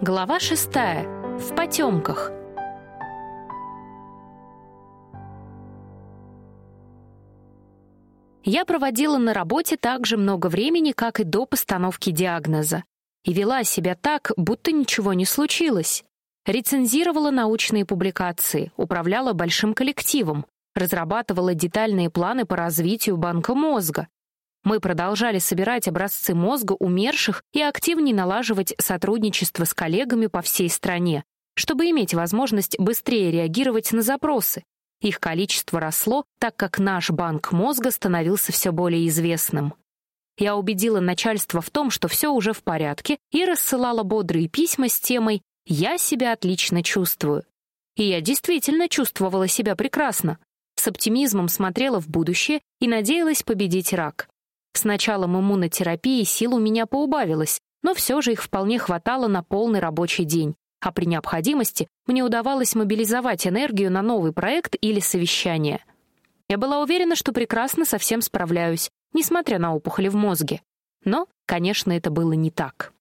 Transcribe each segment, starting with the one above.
Глава шестая. В потемках. Я проводила на работе так же много времени, как и до постановки диагноза, и вела себя так, будто ничего не случилось. Рецензировала научные публикации, управляла большим коллективом, разрабатывала детальные планы по развитию банка мозга, мы продолжали собирать образцы мозга умерших и активнее налаживать сотрудничество с коллегами по всей стране, чтобы иметь возможность быстрее реагировать на запросы. Их количество росло, так как наш банк мозга становился все более известным. Я убедила начальство в том, что все уже в порядке, и рассылала бодрые письма с темой «Я себя отлично чувствую». И я действительно чувствовала себя прекрасно. С оптимизмом смотрела в будущее и надеялась победить рак. С началом иммунотерапии сил у меня поубавилось, но все же их вполне хватало на полный рабочий день, а при необходимости мне удавалось мобилизовать энергию на новый проект или совещание. Я была уверена, что прекрасно со всем справляюсь, несмотря на опухоли в мозге. Но, конечно, это было не так.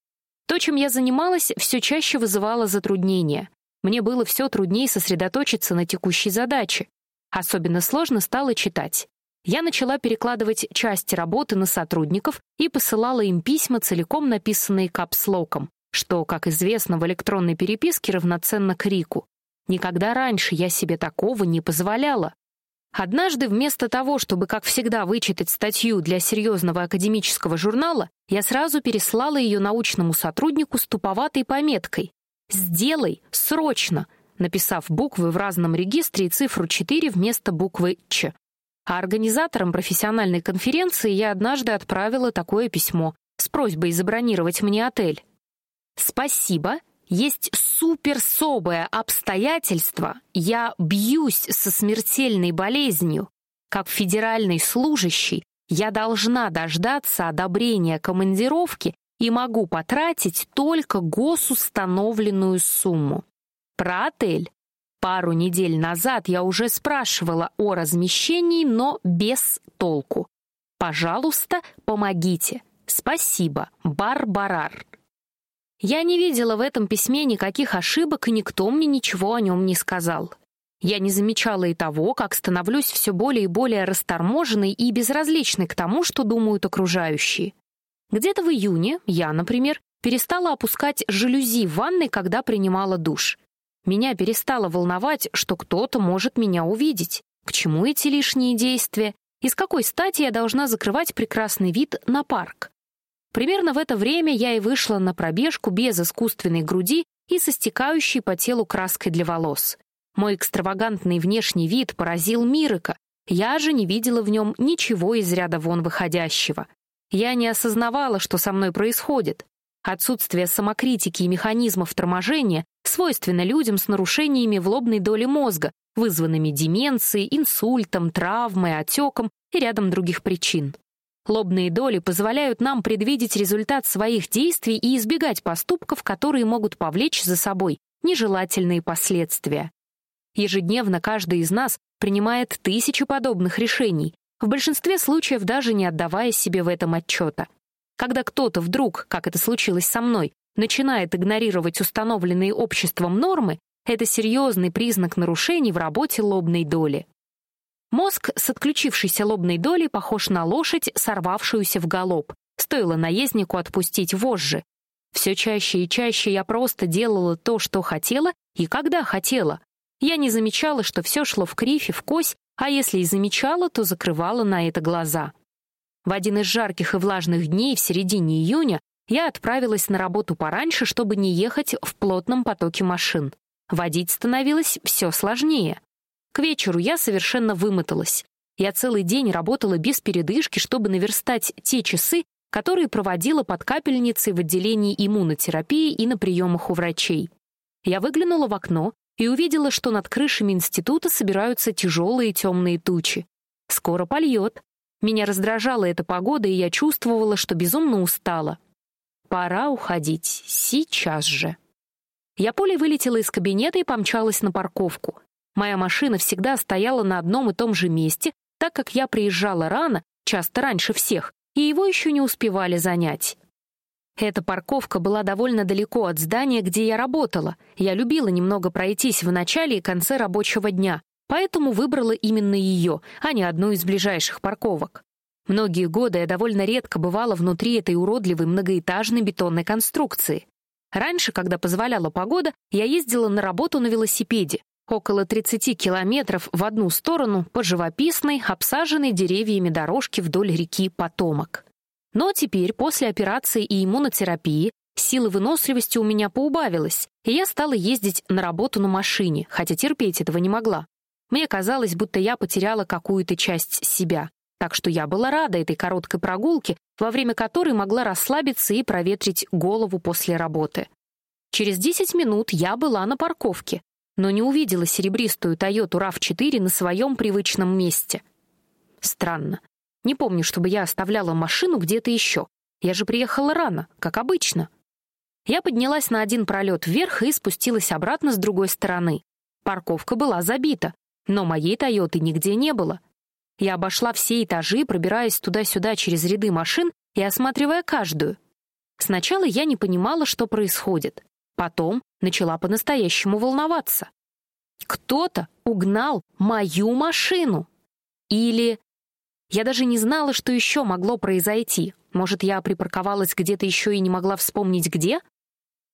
То, чем я занималась, все чаще вызывало затруднения. Мне было все труднее сосредоточиться на текущей задаче. Особенно сложно стало читать я начала перекладывать части работы на сотрудников и посылала им письма, целиком написанные капслоком, что, как известно, в электронной переписке равноценно крику. Никогда раньше я себе такого не позволяла. Однажды вместо того, чтобы, как всегда, вычитать статью для серьезного академического журнала, я сразу переслала ее научному сотруднику с туповатой пометкой «Сделай, срочно», написав буквы в разном регистре и цифру 4 вместо буквы «Ч», а организаторам профессиональной конференции я однажды отправила такое письмо с просьбой забронировать мне отель. «Спасибо. Есть суперсобое обстоятельство. Я бьюсь со смертельной болезнью. Как федеральный служащий я должна дождаться одобрения командировки и могу потратить только госустановленную сумму. Про отель Пару недель назад я уже спрашивала о размещении, но без толку. Пожалуйста, помогите. Спасибо. Барбарар. Я не видела в этом письме никаких ошибок, и никто мне ничего о нем не сказал. Я не замечала и того, как становлюсь все более и более расторможенной и безразличной к тому, что думают окружающие. Где-то в июне я, например, перестала опускать жалюзи в ванной, когда принимала душ. Меня перестало волновать, что кто-то может меня увидеть. К чему эти лишние действия? И с какой стати я должна закрывать прекрасный вид на парк? Примерно в это время я и вышла на пробежку без искусственной груди и со стекающей по телу краской для волос. Мой экстравагантный внешний вид поразил Мирика, я же не видела в нем ничего из ряда вон выходящего. Я не осознавала, что со мной происходит. Отсутствие самокритики и механизмов торможения свойственно людям с нарушениями в лобной доле мозга, вызванными деменцией, инсультом, травмой, отеком и рядом других причин. Лобные доли позволяют нам предвидеть результат своих действий и избегать поступков, которые могут повлечь за собой нежелательные последствия. Ежедневно каждый из нас принимает тысячи подобных решений, в большинстве случаев даже не отдавая себе в этом отчета. Когда кто-то вдруг, как это случилось со мной, начинает игнорировать установленные обществом нормы, это серьезный признак нарушений в работе лобной доли. Мозг с отключившейся лобной долей похож на лошадь, сорвавшуюся в галоп. Стоило наезднику отпустить вожжи. Все чаще и чаще я просто делала то, что хотела и когда хотела. Я не замечала, что все шло в кривь и в кось, а если и замечала, то закрывала на это глаза. В один из жарких и влажных дней в середине июня я отправилась на работу пораньше, чтобы не ехать в плотном потоке машин. Водить становилось все сложнее. К вечеру я совершенно вымоталась. Я целый день работала без передышки, чтобы наверстать те часы, которые проводила под капельницей в отделении иммунотерапии и на приемах у врачей. Я выглянула в окно и увидела, что над крышами института собираются тяжелые темные тучи. Скоро польет. Меня раздражала эта погода, и я чувствовала, что безумно устала. Пора уходить. Сейчас же. Я поле вылетела из кабинета и помчалась на парковку. Моя машина всегда стояла на одном и том же месте, так как я приезжала рано, часто раньше всех, и его еще не успевали занять. Эта парковка была довольно далеко от здания, где я работала. Я любила немного пройтись в начале и конце рабочего дня, поэтому выбрала именно ее, а не одну из ближайших парковок. Многие годы я довольно редко бывала внутри этой уродливой многоэтажной бетонной конструкции. Раньше, когда позволяла погода, я ездила на работу на велосипеде, около 30 километров в одну сторону по живописной, обсаженной деревьями дорожке вдоль реки Потомок. Но теперь, после операции и иммунотерапии, силы выносливости у меня поубавилось, и я стала ездить на работу на машине, хотя терпеть этого не могла. Мне казалось, будто я потеряла какую-то часть себя. Так что я была рада этой короткой прогулке, во время которой могла расслабиться и проветрить голову после работы. Через 10 минут я была на парковке, но не увидела серебристую Toyota RAV4 на своем привычном месте. Странно. Не помню, чтобы я оставляла машину где-то еще. Я же приехала рано, как обычно. Я поднялась на один пролет вверх и спустилась обратно с другой стороны. Парковка была забита, но моей «Тойоты» нигде не было. Я обошла все этажи, пробираясь туда-сюда через ряды машин и осматривая каждую. Сначала я не понимала, что происходит. Потом начала по-настоящему волноваться. Кто-то угнал мою машину. Или... Я даже не знала, что еще могло произойти. Может, я припарковалась где-то еще и не могла вспомнить, где?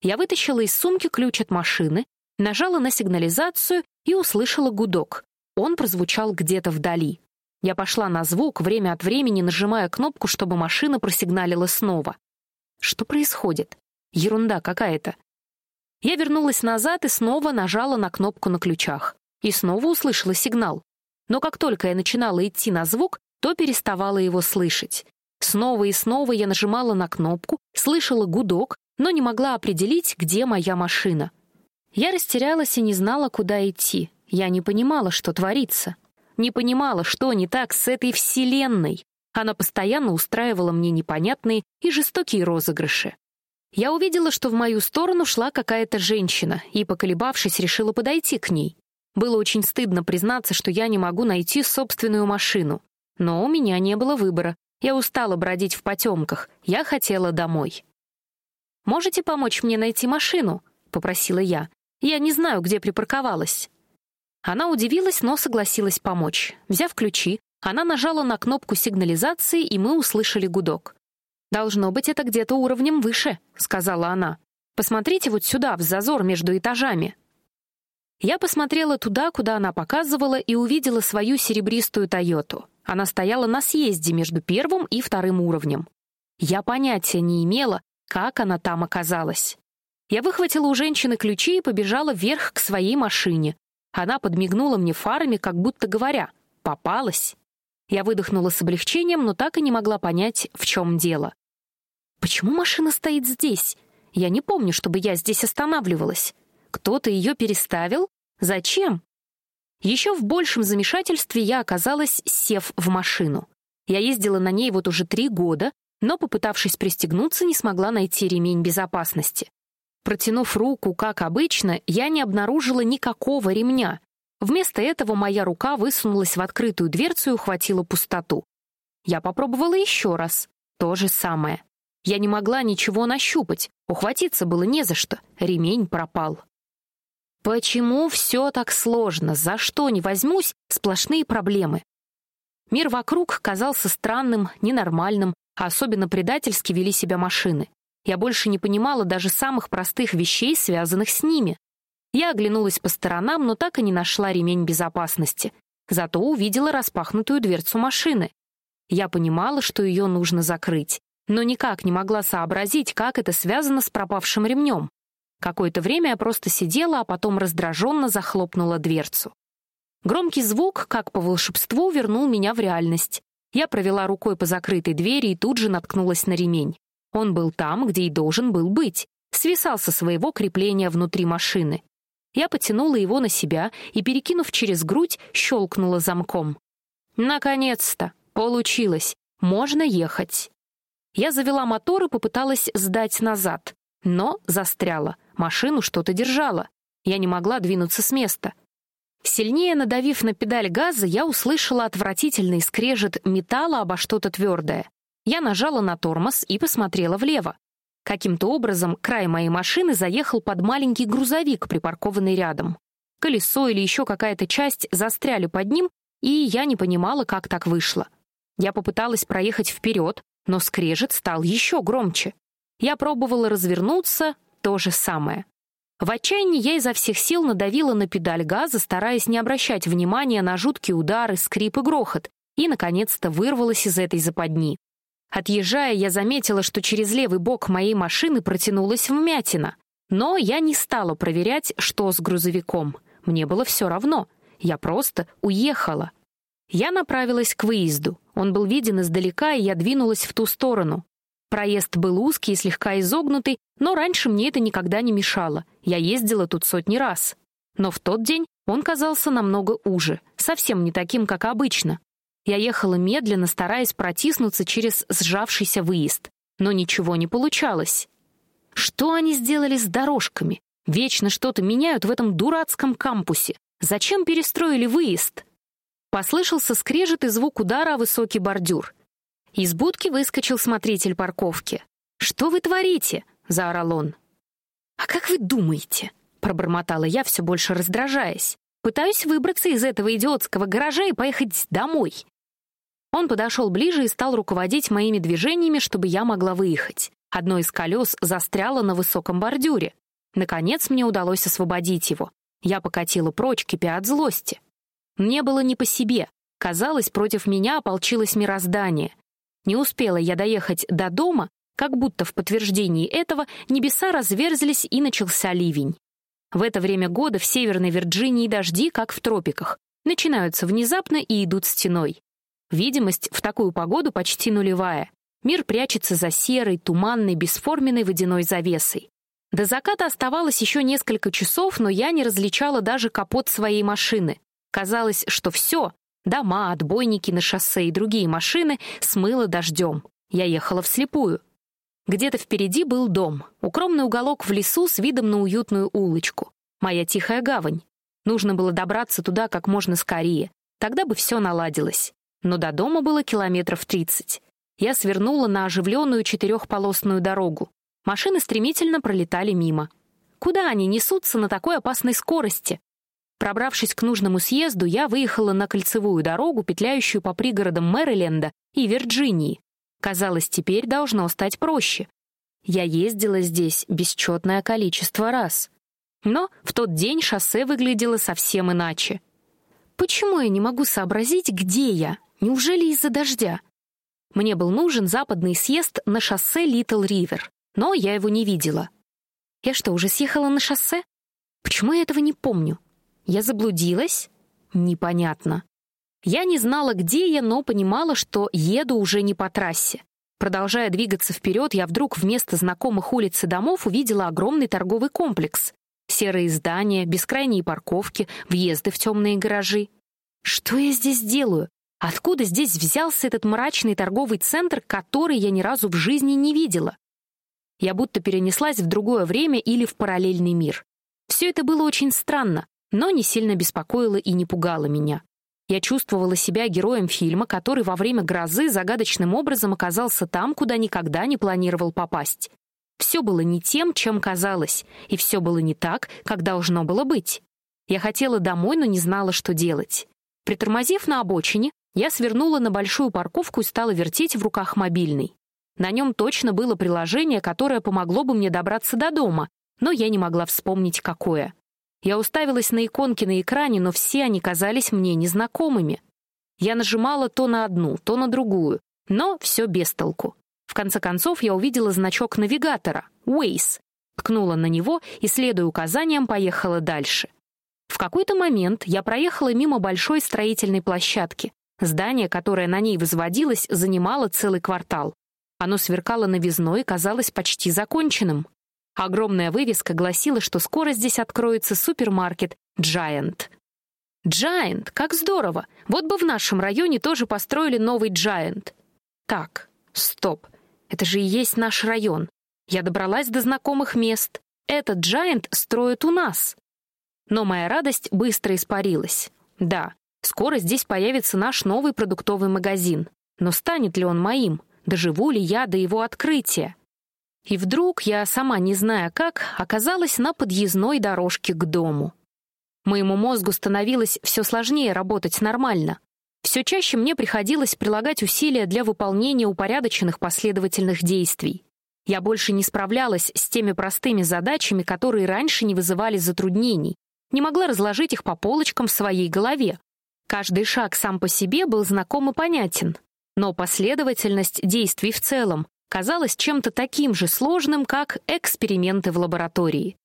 Я вытащила из сумки ключ от машины, нажала на сигнализацию и услышала гудок. Он прозвучал где-то вдали. Я пошла на звук, время от времени нажимая кнопку, чтобы машина просигналила снова. Что происходит? Ерунда какая-то. Я вернулась назад и снова нажала на кнопку на ключах. И снова услышала сигнал. Но как только я начинала идти на звук, то переставала его слышать. Снова и снова я нажимала на кнопку, слышала гудок, но не могла определить, где моя машина. Я растерялась и не знала, куда идти. Я не понимала, что творится. Не понимала, что не так с этой вселенной. Она постоянно устраивала мне непонятные и жестокие розыгрыши. Я увидела, что в мою сторону шла какая-то женщина, и, поколебавшись, решила подойти к ней. Было очень стыдно признаться, что я не могу найти собственную машину. Но у меня не было выбора. Я устала бродить в потемках. Я хотела домой. «Можете помочь мне найти машину?» — попросила я. «Я не знаю, где припарковалась». Она удивилась, но согласилась помочь. Взяв ключи, она нажала на кнопку сигнализации, и мы услышали гудок. «Должно быть, это где-то уровнем выше», — сказала она. «Посмотрите вот сюда, в зазор между этажами». Я посмотрела туда, куда она показывала, и увидела свою серебристую «Тойоту». Она стояла на съезде между первым и вторым уровнем. Я понятия не имела, как она там оказалась. Я выхватила у женщины ключи и побежала вверх к своей машине, она подмигнула мне фарами, как будто говоря «попалась». Я выдохнула с облегчением, но так и не могла понять, в чем дело. «Почему машина стоит здесь? Я не помню, чтобы я здесь останавливалась. Кто-то ее переставил? Зачем?» Еще в большем замешательстве я оказалась, сев в машину. Я ездила на ней вот уже три года, но, попытавшись пристегнуться, не смогла найти ремень безопасности. Протянув руку, как обычно, я не обнаружила никакого ремня. Вместо этого моя рука высунулась в открытую дверцу и ухватила пустоту. Я попробовала еще раз. То же самое. Я не могла ничего нащупать. Ухватиться было не за что. Ремень пропал. Почему все так сложно? За что не возьмусь? Сплошные проблемы. Мир вокруг казался странным, ненормальным, а особенно предательски вели себя машины. Я больше не понимала даже самых простых вещей, связанных с ними. Я оглянулась по сторонам, но так и не нашла ремень безопасности. Зато увидела распахнутую дверцу машины. Я понимала, что ее нужно закрыть, но никак не могла сообразить, как это связано с пропавшим ремнем. Какое-то время я просто сидела, а потом раздраженно захлопнула дверцу. Громкий звук, как по волшебству, вернул меня в реальность. Я провела рукой по закрытой двери и тут же наткнулась на ремень. Он был там, где и должен был быть, свисал со своего крепления внутри машины. Я потянула его на себя и, перекинув через грудь, щелкнула замком. «Наконец-то! Получилось! Можно ехать!» Я завела мотор и попыталась сдать назад, но застряла. Машину что-то держало. Я не могла двинуться с места. Сильнее надавив на педаль газа, я услышала отвратительный скрежет металла обо что-то твердое. Я нажала на тормоз и посмотрела влево. Каким-то образом край моей машины заехал под маленький грузовик, припаркованный рядом. Колесо или еще какая-то часть застряли под ним, и я не понимала, как так вышло. Я попыталась проехать вперед, но скрежет стал еще громче. Я пробовала развернуться, то же самое. В отчаянии я изо всех сил надавила на педаль газа, стараясь не обращать внимания на жуткие удары, скрип и грохот, и, наконец-то, вырвалась из этой западни. Отъезжая, я заметила, что через левый бок моей машины протянулась вмятина. Но я не стала проверять, что с грузовиком. Мне было все равно. Я просто уехала. Я направилась к выезду. Он был виден издалека, и я двинулась в ту сторону. Проезд был узкий и слегка изогнутый, но раньше мне это никогда не мешало. Я ездила тут сотни раз. Но в тот день он казался намного уже, совсем не таким, как обычно. Я ехала медленно, стараясь протиснуться через сжавшийся выезд. Но ничего не получалось. Что они сделали с дорожками? Вечно что-то меняют в этом дурацком кампусе. Зачем перестроили выезд? Послышался скрежет и звук удара о высокий бордюр. Из будки выскочил смотритель парковки. «Что вы творите?» — заорал он. «А как вы думаете?» — пробормотала я, все больше раздражаясь. «Пытаюсь выбраться из этого идиотского гаража и поехать домой. Он подошел ближе и стал руководить моими движениями, чтобы я могла выехать. Одно из колес застряло на высоком бордюре. Наконец мне удалось освободить его. Я покатила прочь, кипя от злости. Мне было не по себе. Казалось, против меня ополчилось мироздание. Не успела я доехать до дома, как будто в подтверждении этого небеса разверзлись и начался ливень. В это время года в Северной Вирджинии дожди, как в тропиках, начинаются внезапно и идут стеной. Видимость в такую погоду почти нулевая. Мир прячется за серой, туманной, бесформенной водяной завесой. До заката оставалось еще несколько часов, но я не различала даже капот своей машины. Казалось, что все — дома, отбойники на шоссе и другие машины — смыло дождем. Я ехала вслепую. Где-то впереди был дом, укромный уголок в лесу с видом на уютную улочку. Моя тихая гавань. Нужно было добраться туда как можно скорее. Тогда бы все наладилось но до дома было километров тридцать. Я свернула на оживленную четырехполосную дорогу. Машины стремительно пролетали мимо. Куда они несутся на такой опасной скорости? Пробравшись к нужному съезду, я выехала на кольцевую дорогу, петляющую по пригородам Мэриленда и Вирджинии. Казалось, теперь должно стать проще. Я ездила здесь бесчетное количество раз. Но в тот день шоссе выглядело совсем иначе. Почему я не могу сообразить, где я? Неужели из-за дождя? Мне был нужен западный съезд на шоссе Литл Ривер, но я его не видела. Я что, уже съехала на шоссе? Почему я этого не помню? Я заблудилась? Непонятно. Я не знала, где я, но понимала, что еду уже не по трассе. Продолжая двигаться вперед, я вдруг вместо знакомых улиц и домов увидела огромный торговый комплекс. Серые здания, бескрайние парковки, въезды в темные гаражи. Что я здесь делаю? Откуда здесь взялся этот мрачный торговый центр, который я ни разу в жизни не видела? Я будто перенеслась в другое время или в параллельный мир. Все это было очень странно, но не сильно беспокоило и не пугало меня. Я чувствовала себя героем фильма, который во время грозы загадочным образом оказался там, куда никогда не планировал попасть. Все было не тем, чем казалось, и все было не так, как должно было быть. Я хотела домой, но не знала, что делать. Притормозив на обочине, я свернула на большую парковку и стала вертеть в руках мобильный. На нем точно было приложение, которое помогло бы мне добраться до дома, но я не могла вспомнить, какое. Я уставилась на иконки на экране, но все они казались мне незнакомыми. Я нажимала то на одну, то на другую, но все без толку. В конце концов я увидела значок навигатора — Waze. Ткнула на него и, следуя указаниям, поехала дальше. В какой-то момент я проехала мимо большой строительной площадки. Здание, которое на ней возводилось, занимало целый квартал. Оно сверкало новизной и казалось почти законченным. Огромная вывеска гласила, что скоро здесь откроется супермаркет Giant. Giant, как здорово! Вот бы в нашем районе тоже построили новый Giant. Так, стоп. Это же и есть наш район. Я добралась до знакомых мест. Этот Giant строят у нас. Но моя радость быстро испарилась. Да, Скоро здесь появится наш новый продуктовый магазин. Но станет ли он моим? Доживу ли я до его открытия? И вдруг, я сама не зная как, оказалась на подъездной дорожке к дому. Моему мозгу становилось все сложнее работать нормально. Все чаще мне приходилось прилагать усилия для выполнения упорядоченных последовательных действий. Я больше не справлялась с теми простыми задачами, которые раньше не вызывали затруднений, не могла разложить их по полочкам в своей голове. Каждый шаг сам по себе был знаком и понятен, но последовательность действий в целом казалась чем-то таким же сложным, как эксперименты в лаборатории.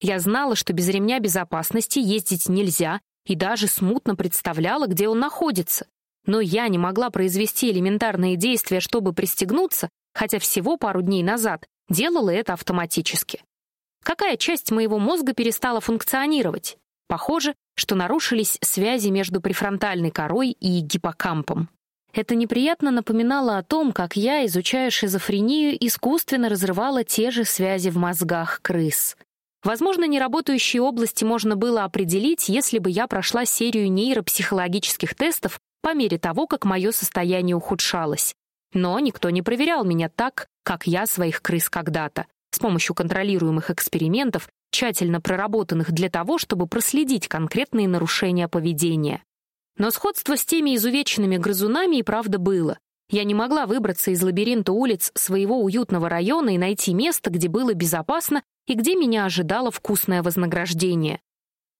Я знала, что без ремня безопасности ездить нельзя, и даже смутно представляла, где он находится. Но я не могла произвести элементарные действия, чтобы пристегнуться, хотя всего пару дней назад делала это автоматически. Какая часть моего мозга перестала функционировать? Похоже, что нарушились связи между префронтальной корой и гиппокампом. Это неприятно напоминало о том, как я, изучая шизофрению, искусственно разрывала те же связи в мозгах крыс. Возможно, неработающие области можно было определить, если бы я прошла серию нейропсихологических тестов по мере того, как мое состояние ухудшалось. Но никто не проверял меня так, как я своих крыс когда-то, с помощью контролируемых экспериментов, тщательно проработанных для того, чтобы проследить конкретные нарушения поведения. Но сходство с теми изувеченными грызунами и правда было. Я не могла выбраться из лабиринта улиц своего уютного района и найти место, где было безопасно и где меня ожидало вкусное вознаграждение.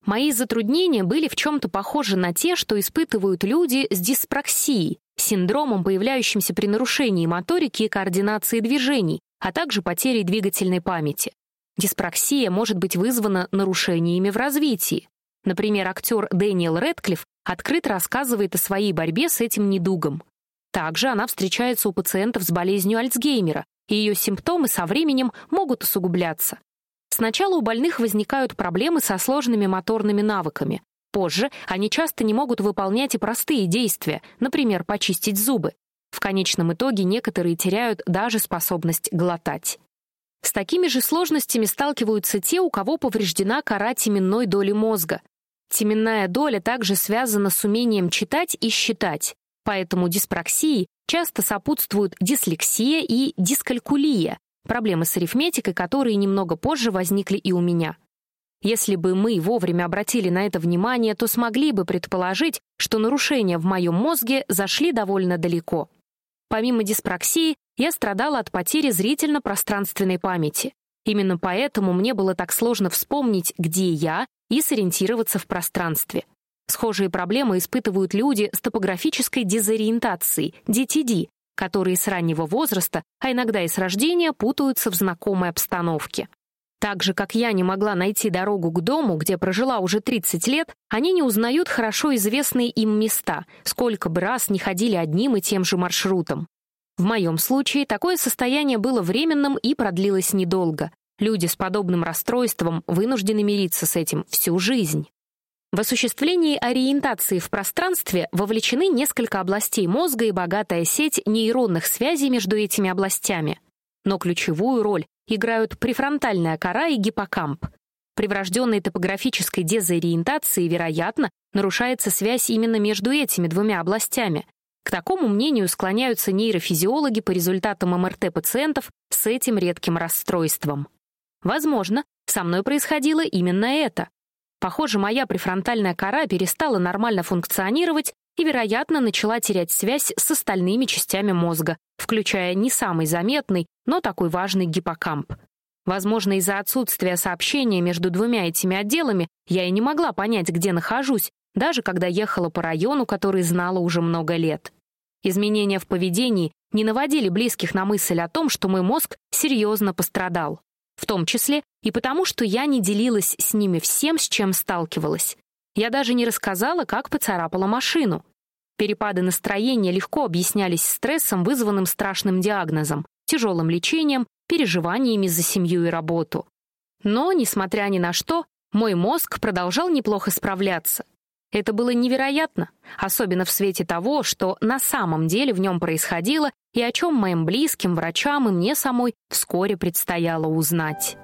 Мои затруднения были в чем-то похожи на те, что испытывают люди с диспраксией, синдромом, появляющимся при нарушении моторики и координации движений, а также потерей двигательной памяти. Диспраксия может быть вызвана нарушениями в развитии. Например, актер Дэниел Рэдклифф открыто рассказывает о своей борьбе с этим недугом. Также она встречается у пациентов с болезнью Альцгеймера, и ее симптомы со временем могут усугубляться. Сначала у больных возникают проблемы со сложными моторными навыками. Позже они часто не могут выполнять и простые действия, например, почистить зубы. В конечном итоге некоторые теряют даже способность глотать. С такими же сложностями сталкиваются те, у кого повреждена кора теменной доли мозга, Теменная доля также связана с умением читать и считать, поэтому диспраксии часто сопутствуют дислексия и дискалькулия, проблемы с арифметикой, которые немного позже возникли и у меня. Если бы мы вовремя обратили на это внимание, то смогли бы предположить, что нарушения в моем мозге зашли довольно далеко. Помимо диспраксии, я страдала от потери зрительно-пространственной памяти. Именно поэтому мне было так сложно вспомнить, где я и сориентироваться в пространстве. Схожие проблемы испытывают люди с топографической дезориентацией, DTD, которые с раннего возраста, а иногда и с рождения, путаются в знакомой обстановке. Так же, как я не могла найти дорогу к дому, где прожила уже 30 лет, они не узнают хорошо известные им места, сколько бы раз не ходили одним и тем же маршрутом. В моем случае такое состояние было временным и продлилось недолго. Люди с подобным расстройством вынуждены мириться с этим всю жизнь. В осуществлении ориентации в пространстве вовлечены несколько областей мозга и богатая сеть нейронных связей между этими областями. Но ключевую роль играют префронтальная кора и гиппокамп. При врожденной топографической дезориентации, вероятно, нарушается связь именно между этими двумя областями. К такому мнению склоняются нейрофизиологи по результатам МРТ пациентов с этим редким расстройством. Возможно, со мной происходило именно это. Похоже, моя префронтальная кора перестала нормально функционировать и, вероятно, начала терять связь с остальными частями мозга, включая не самый заметный, но такой важный гиппокамп. Возможно, из-за отсутствия сообщения между двумя этими отделами я и не могла понять, где нахожусь, даже когда ехала по району, который знала уже много лет. Изменения в поведении не наводили близких на мысль о том, что мой мозг серьезно пострадал. В том числе и потому, что я не делилась с ними всем, с чем сталкивалась. Я даже не рассказала, как поцарапала машину. Перепады настроения легко объяснялись стрессом, вызванным страшным диагнозом, тяжелым лечением, переживаниями за семью и работу. Но, несмотря ни на что, мой мозг продолжал неплохо справляться. Это было невероятно, особенно в свете того, что на самом деле в нем происходило и о чем моим близким, врачам и мне самой вскоре предстояло узнать.